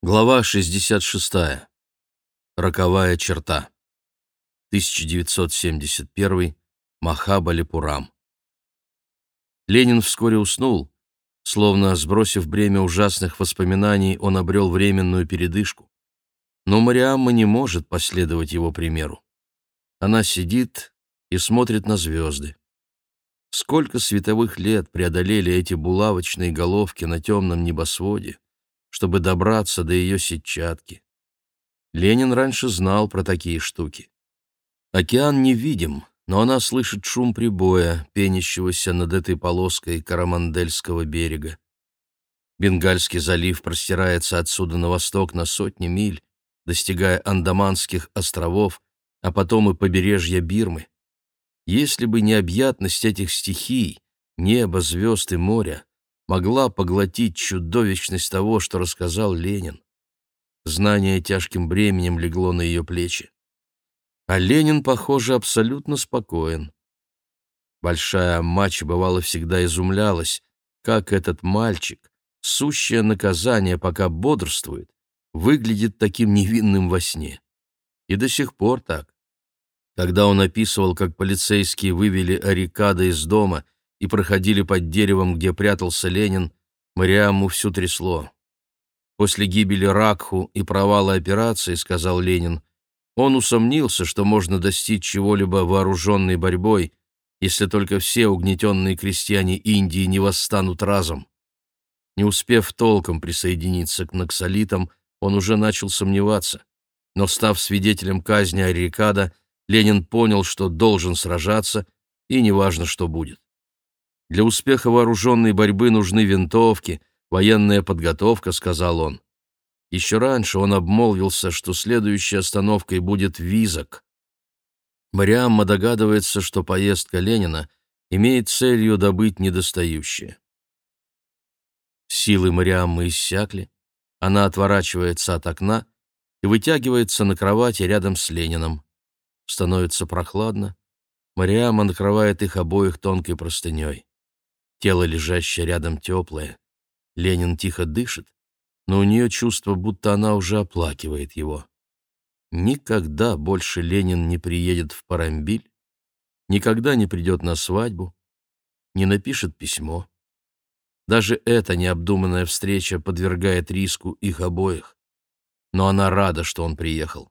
Глава 66. Роковая черта. 1971. Махабалипурам. Ленин вскоре уснул. Словно сбросив бремя ужасных воспоминаний, он обрел временную передышку. Но Мариамма не может последовать его примеру. Она сидит и смотрит на звезды. Сколько световых лет преодолели эти булавочные головки на темном небосводе, чтобы добраться до ее сетчатки. Ленин раньше знал про такие штуки. Океан невидим, но она слышит шум прибоя, пенящегося над этой полоской Карамандельского берега. Бенгальский залив простирается отсюда на восток на сотни миль, достигая Андаманских островов, а потом и побережья Бирмы. Если бы не объятность этих стихий, небо, звезд и моря, могла поглотить чудовищность того, что рассказал Ленин. Знание тяжким бременем легло на ее плечи. А Ленин, похоже, абсолютно спокоен. Большая мача бывало всегда изумлялась, как этот мальчик, сущее наказание, пока бодрствует, выглядит таким невинным во сне. И до сих пор так. Когда он описывал, как полицейские вывели Арикада из дома — и проходили под деревом, где прятался Ленин, Мариамму всю трясло. После гибели Ракху и провала операции, сказал Ленин, он усомнился, что можно достичь чего-либо вооруженной борьбой, если только все угнетенные крестьяне Индии не восстанут разом. Не успев толком присоединиться к наксалитам, он уже начал сомневаться. Но став свидетелем казни Арикада, Ленин понял, что должен сражаться, и неважно, что будет. Для успеха вооруженной борьбы нужны винтовки, военная подготовка», — сказал он. Еще раньше он обмолвился, что следующей остановкой будет Визок. Мариамма догадывается, что поездка Ленина имеет целью добыть недостающее. Силы Мариаммы иссякли, она отворачивается от окна и вытягивается на кровати рядом с Лениным. Становится прохладно. Мариамма накрывает их обоих тонкой простыней. Тело, лежащее рядом, теплое. Ленин тихо дышит, но у нее чувство, будто она уже оплакивает его. Никогда больше Ленин не приедет в Парамбиль, никогда не придет на свадьбу, не напишет письмо. Даже эта необдуманная встреча подвергает риску их обоих. Но она рада, что он приехал.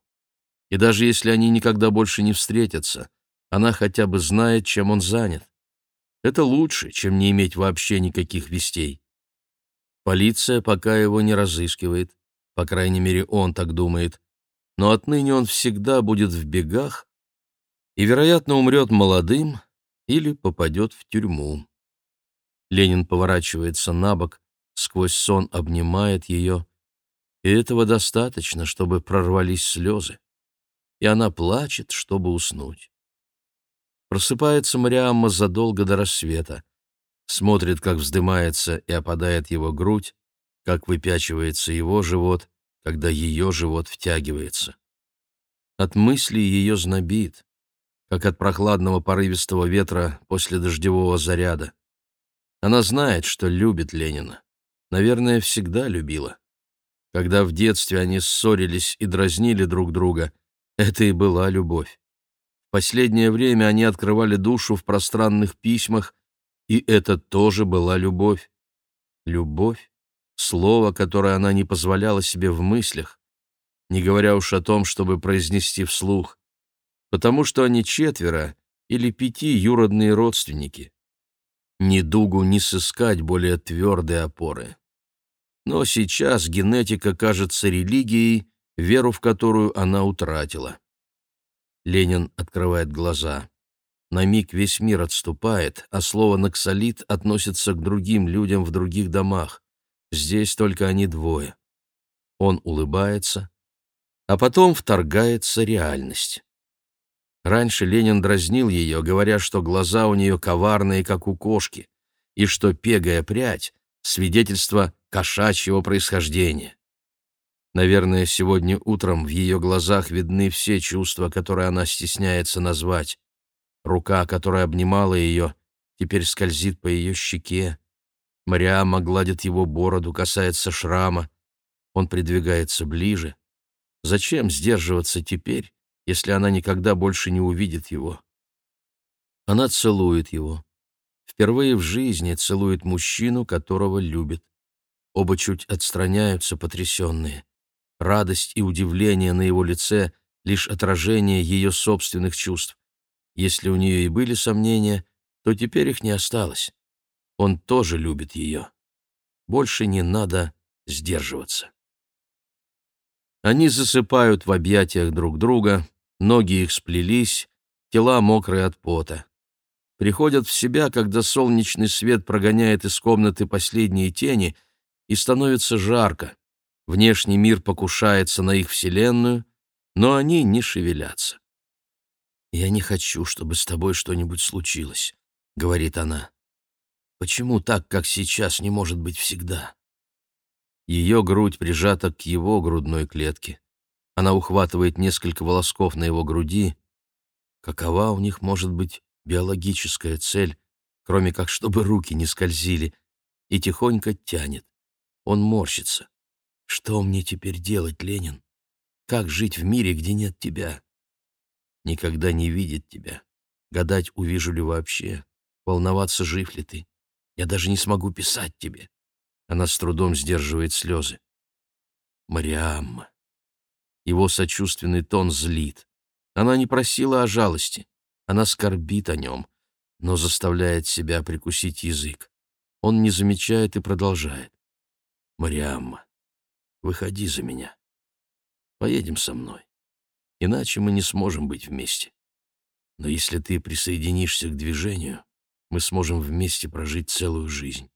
И даже если они никогда больше не встретятся, она хотя бы знает, чем он занят. Это лучше, чем не иметь вообще никаких вестей. Полиция пока его не разыскивает, по крайней мере, он так думает, но отныне он всегда будет в бегах и, вероятно, умрет молодым или попадет в тюрьму. Ленин поворачивается на бок, сквозь сон обнимает ее, и этого достаточно, чтобы прорвались слезы, и она плачет, чтобы уснуть. Просыпается Мариамма задолго до рассвета. Смотрит, как вздымается и опадает его грудь, как выпячивается его живот, когда ее живот втягивается. От мыслей ее знобит, как от прохладного порывистого ветра после дождевого заряда. Она знает, что любит Ленина. Наверное, всегда любила. Когда в детстве они ссорились и дразнили друг друга, это и была любовь. Последнее время они открывали душу в пространных письмах, и это тоже была любовь. Любовь — слово, которое она не позволяла себе в мыслях, не говоря уж о том, чтобы произнести вслух, потому что они четверо или пяти юродные родственники. Ни Дугу не сыскать более твердой опоры. Но сейчас генетика кажется религией, веру в которую она утратила. Ленин открывает глаза. На миг весь мир отступает, а слово «наксолит» относится к другим людям в других домах. Здесь только они двое. Он улыбается, а потом вторгается реальность. Раньше Ленин дразнил ее, говоря, что глаза у нее коварные, как у кошки, и что пегая прядь — свидетельство кошачьего происхождения. Наверное, сегодня утром в ее глазах видны все чувства, которые она стесняется назвать. Рука, которая обнимала ее, теперь скользит по ее щеке. Мариама гладит его бороду, касается шрама. Он придвигается ближе. Зачем сдерживаться теперь, если она никогда больше не увидит его? Она целует его. Впервые в жизни целует мужчину, которого любит. Оба чуть отстраняются, потрясенные. Радость и удивление на его лице — лишь отражение ее собственных чувств. Если у нее и были сомнения, то теперь их не осталось. Он тоже любит ее. Больше не надо сдерживаться. Они засыпают в объятиях друг друга, ноги их сплелись, тела мокрые от пота. Приходят в себя, когда солнечный свет прогоняет из комнаты последние тени, и становится жарко. Внешний мир покушается на их вселенную, но они не шевелятся. «Я не хочу, чтобы с тобой что-нибудь случилось», — говорит она. «Почему так, как сейчас, не может быть всегда?» Ее грудь прижата к его грудной клетке. Она ухватывает несколько волосков на его груди. Какова у них может быть биологическая цель, кроме как чтобы руки не скользили, и тихонько тянет. Он морщится. «Что мне теперь делать, Ленин? Как жить в мире, где нет тебя?» Никогда не видеть тебя. Гадать, увижу ли вообще. Волноваться, жив ли ты. Я даже не смогу писать тебе. Она с трудом сдерживает слезы. Мариамма. Его сочувственный тон злит. Она не просила о жалости. Она скорбит о нем, но заставляет себя прикусить язык. Он не замечает и продолжает. «Мариамма, выходи за меня. Поедем со мной. Иначе мы не сможем быть вместе. Но если ты присоединишься к движению, мы сможем вместе прожить целую жизнь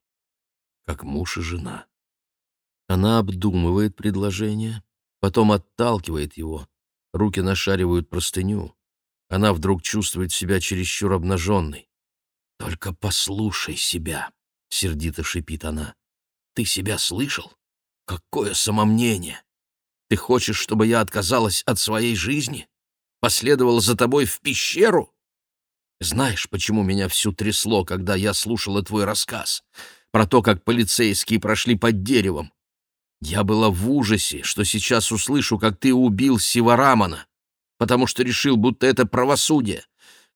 как муж и жена. Она обдумывает предложение, потом отталкивает его. Руки нашаривают простыню. Она вдруг чувствует себя чересчур обнаженной. «Только послушай себя», — сердито шипит она. «Ты себя слышал? Какое самомнение! Ты хочешь, чтобы я отказалась от своей жизни? Последовала за тобой в пещеру? Знаешь, почему меня всю трясло, когда я слушала твой рассказ? про то, как полицейские прошли под деревом. Я была в ужасе, что сейчас услышу, как ты убил Сиварамана, потому что решил, будто это правосудие.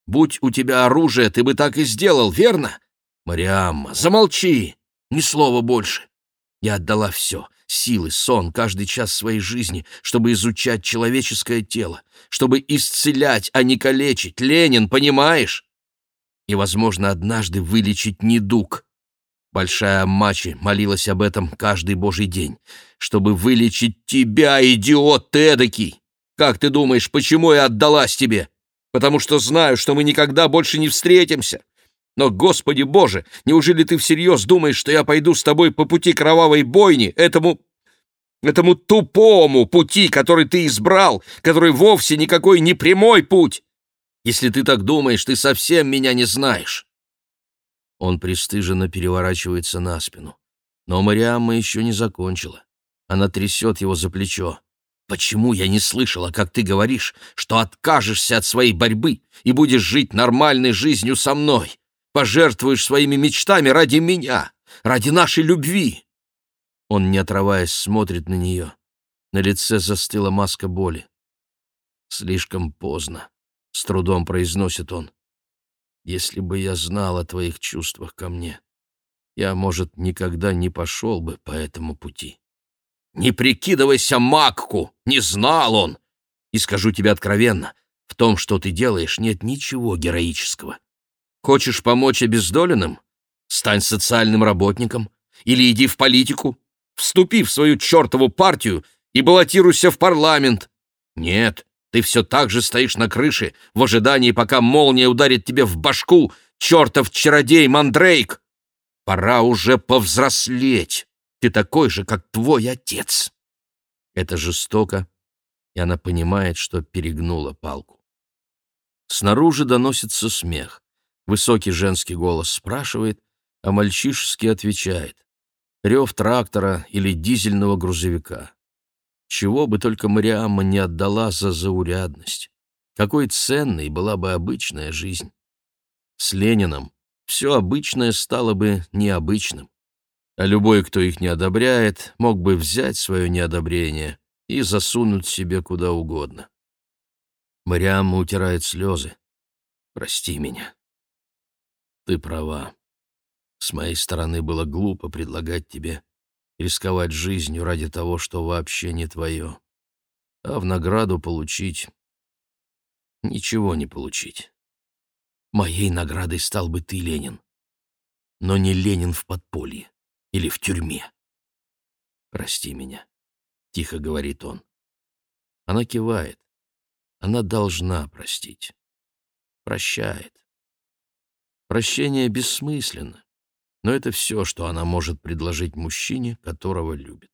Будь у тебя оружие, ты бы так и сделал, верно? Мариамма, замолчи! Ни слова больше. Я отдала все — силы, сон, каждый час своей жизни, чтобы изучать человеческое тело, чтобы исцелять, а не калечить. Ленин, понимаешь? И, возможно, однажды вылечить недуг. Большая Мачи молилась об этом каждый божий день, чтобы вылечить тебя, идиот ты эдакий. Как ты думаешь, почему я отдалась тебе? Потому что знаю, что мы никогда больше не встретимся. Но, Господи Боже, неужели ты всерьез думаешь, что я пойду с тобой по пути кровавой бойни, этому... этому тупому пути, который ты избрал, который вовсе никакой не прямой путь? Если ты так думаешь, ты совсем меня не знаешь. Он пристыженно переворачивается на спину. Но Мариамма еще не закончила. Она трясет его за плечо. «Почему я не слышала, как ты говоришь, что откажешься от своей борьбы и будешь жить нормальной жизнью со мной? Пожертвуешь своими мечтами ради меня, ради нашей любви!» Он, не отрываясь, смотрит на нее. На лице застыла маска боли. «Слишком поздно», — с трудом произносит он если бы я знал о твоих чувствах ко мне. Я, может, никогда не пошел бы по этому пути. Не прикидывайся Макку, не знал он. И скажу тебе откровенно, в том, что ты делаешь, нет ничего героического. Хочешь помочь обездоленным? Стань социальным работником. Или иди в политику. Вступи в свою чертову партию и баллотируйся в парламент. Нет, ты все так же стоишь на крыше, в ожидании, пока молния ударит тебе в башку, чертов чародей Мандрейк! Пора уже повзрослеть. Ты такой же, как твой отец. Это жестоко, и она понимает, что перегнула палку. Снаружи доносится смех. Высокий женский голос спрашивает, а мальчишеский отвечает. Рев трактора или дизельного грузовика. Чего бы только Мариамма не отдала за заурядность. Какой ценной была бы обычная жизнь. С Лениным все обычное стало бы необычным. А любой, кто их не одобряет, мог бы взять свое неодобрение и засунуть себе куда угодно. Мариам утирает слезы. «Прости меня». «Ты права. С моей стороны было глупо предлагать тебе рисковать жизнью ради того, что вообще не твое, а в награду получить... Ничего не получить. Моей наградой стал бы ты, Ленин, но не Ленин в подполье или в тюрьме. Прости меня, — тихо говорит он. Она кивает. Она должна простить. Прощает. Прощение бессмысленно, но это все, что она может предложить мужчине, которого любит.